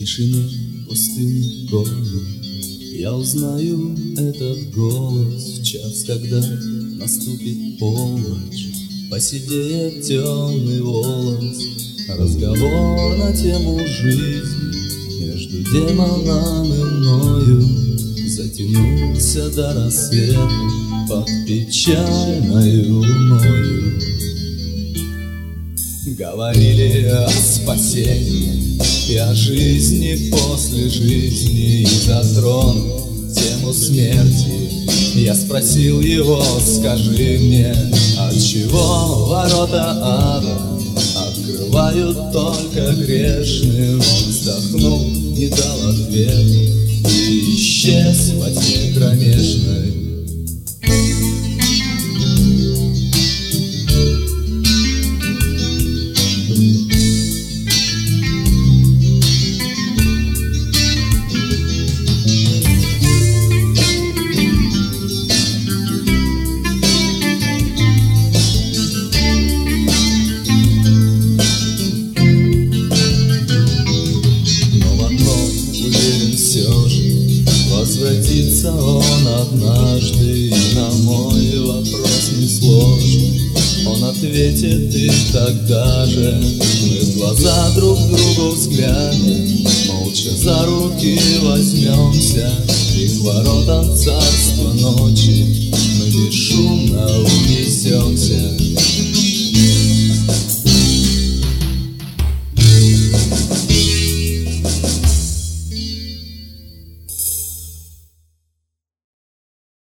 тишине пустынных комнат. Я узнаю этот голос в час, когда наступит полночь. Посидеет темный волос. Разговор на тему жизни. Между демоном и мною Затянулся до рассвета Под печальною луною. Говорили о спасении и о жизни после жизни И затронул тему смерти. Я спросил его, скажи мне От чего ворота ада? Открывают только грешным Он вздохнул, не дал ответа Возвратится он однажды На мой вопрос несложный. Он ответит и тогда же Мы в глаза друг другу взглянем. Молча за руки возьмемся И к воротам царства ночи Мы бесшумно унесемся.